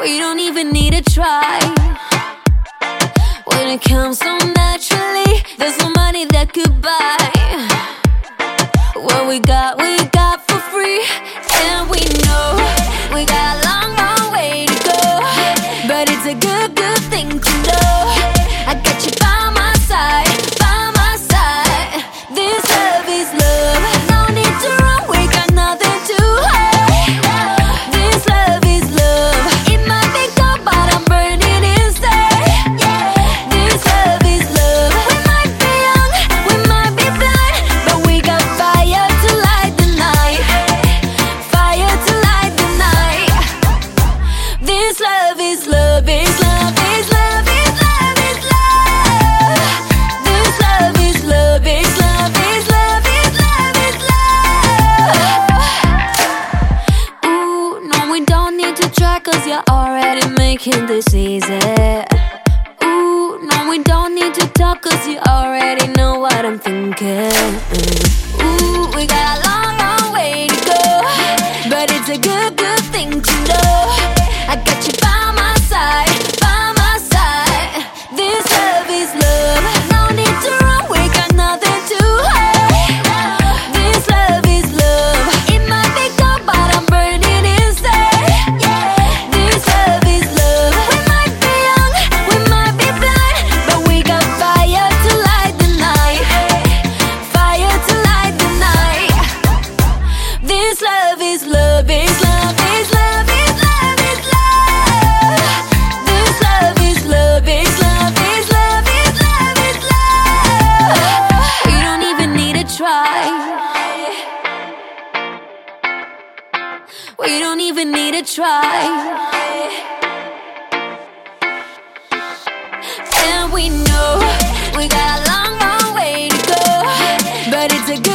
We don't even need to try. When it comes so naturally, there's no money that could buy. What we got, we got for free, and we know we got a long, long way to go. But it's a good, good thing to know. Cause you're already making this easy. Ooh, no we don't need to talk Cause you already know what I'm thinking. Ooh, we got a long, long way to go But it's a good We don't even need to try. And we know we got a long, long way to go, but it's a good